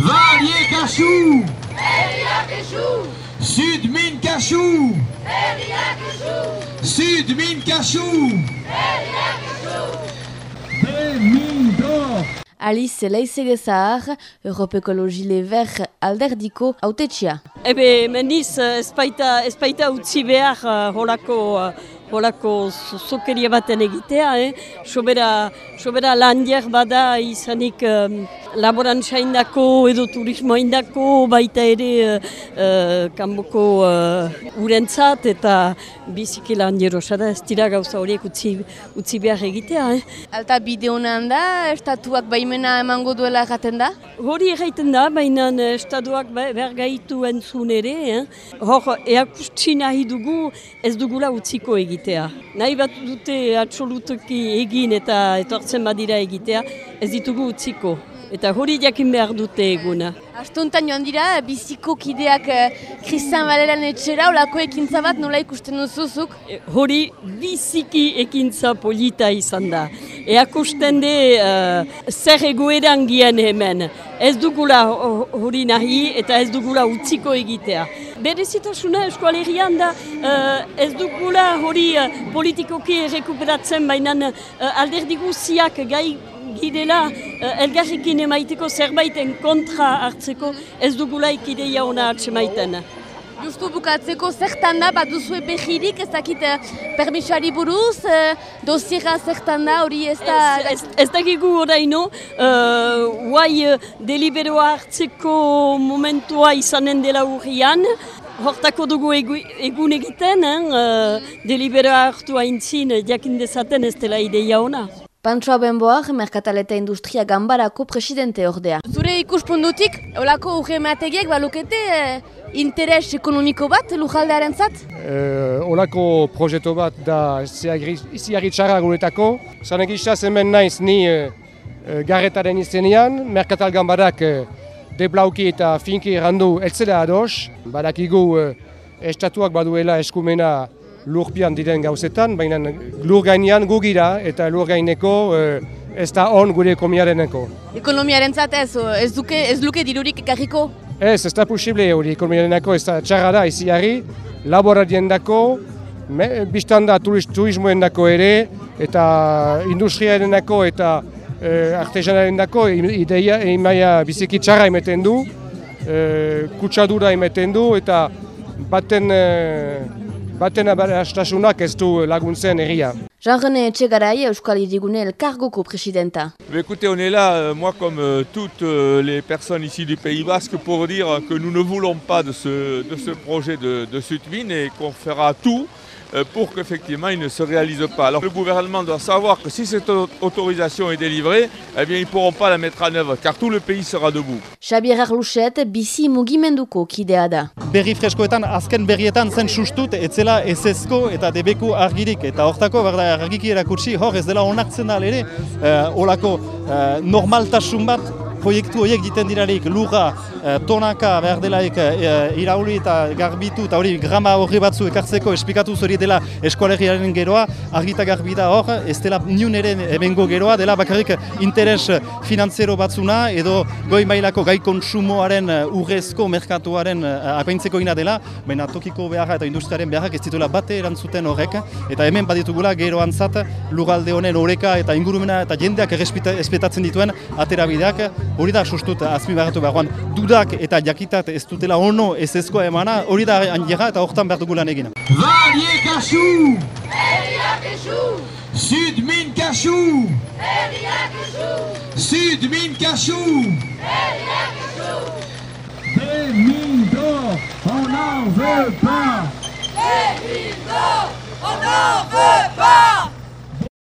Valier Cachou. Sud Mine Cachou. Sud Mine Cachou. Alice Leizege Zahar, Europe Ekologi Lever alderdiko autetxia. Ebe, meniz, ez baita, ez baita utzi behar uh, holako, uh, holako zokeria baten egitea, eh? Sobera, sobera landier bada izanik um, laborantza indako edo turismo indako, baita ere uh, kanboko uh, urentzat eta biziki landier osada ez dira gauza horiek utzi, utzi behar egitea. Eh? Alta bide honan da, estatuak baimena emango duela erraten da? Hori erraiten da, baina estatuak ba- behar gaitu entzun ere. Eh? Hor, eakustsi nahi dugu ez dugula utziko egitea. Nahi bat dute absolutuki egin eta etortzen badira egitea, ez ditugu utziko. Eta hori jakin behar dute eguna. Astuntan joan dira, biziko kideak Christian Valeran etxera, olako ekintza bat nola ikusten duzuzuk? E, Hori biziki ekintza polita izan da. Eakusten de uh, zer egoeran gian hemen. Ez dugula ho- hori nahi eta ez dugula utziko egitea. Berezitasuna eskualerian da uh, ez dugula hori uh, politikoki rekuperatzen baina uh, alderdi guziak gai girela uh, elgarrekin emaiteko zerbaiten kontra hartzeko ez dugula ikideia ona hartzemaiten. Justu bukatzeko zertan da, bat duzue behirik, ez dakit eh, permisoari buruz, eh, dosiera zertan da, hori ez da... Ez, ez, ez dakigu oraino, uh, guai uh, deliberoa hartzeko momentua izanen dela urrian, hortako dugu egu, egun egiten, eh, uh, deliberoa hartu haintzin, jakin dezaten ez dela ideia ona. Pantsoa Benboar, Merkataleta Industria Gambarako presidente ordea. Zure ikuspundutik, olako urre mategiek balukete eh, interes ekonomiko bat lujaldearen zat? Uh, olako projeto bat da iziarri txarra guretako. Zan egizaz hemen naiz ni uh, garretaren izenean, Merkatal Gambarak uh, deblauki eta finki errandu eltzela ados. Badakigu uh, estatuak baduela eskumena lurpian diren gauzetan, baina lur gainean gugira eta lur gaineko uh, ez da on gure ekonomiareneko. Ekonomiaren ez, ez, duke, ez luke dirurik ekarriko? Ez, ez da posible hori ekonomiarenako ez da txarra da iziarri, laborarien dako, biztan da turismoen dako ere, eta industriaren dako eta e, artesanaren dako, ideia imaia biziki txarra emeten du, e, kutsadura emeten du, eta baten, e, baten aberastasunak ez du laguntzen erria. Jean-René Etxegaray, Euskal Irigune Elkargoko presidenta. Mais écoutez, on est là, euh, moi comme euh, toutes euh, les personnes ici du Pays Basque, pour dire que nous ne voulons pas de ce, de ce projet de, de Sudmine et qu'on fera tout pour qu'effectivement il ne se réalise pas. Alors le gouvernement doit savoir que si cette au- autorisation est délivrée, eh bien ils ne pourront pas la mettre en œuvre car tout le pays sera debout. Xabier Arluchet, bizi mugimenduko kidea da. berri freskoetan azken berrietan zen sustut etzela ezezko eta debeko argirik eta hortako berda argiki erakutsi hor ez dela onartzen da ere eh, olako eh, normaltasun bat proiektu horiek egiten dirarik lurra, eh, tonaka behar delaik eh, irauli eta garbitu eta hori grama horri batzu ekartzeko esplikatu hori dela eskualerriaren geroa, argita garbi da hor, ez dela niun ere emengo geroa, dela bakarrik interes finanziero batzuna edo goi mailako gai konsumoaren eh, urrezko merkatuaren apaintzeko ina dela, baina tokiko beharra eta industriaren beharrak ez dituela bate erantzuten horrek, eta hemen baditugula geroan zat lugalde honen oreka eta ingurumena eta jendeak errespetatzen dituen aterabideak, hori da sustuta azpimarratu barruan dudak eta jakitat ez dutela ono ez ezkoa emana, hori da handierra eta hortan behar dugu lan egina. Valie kasu! Herriak esu! Sud min kasu! Herriak esu! Sud min kasu! Herriak esu! Des migrants, on n'en veut pas! Des migrants, on n'en veut pas!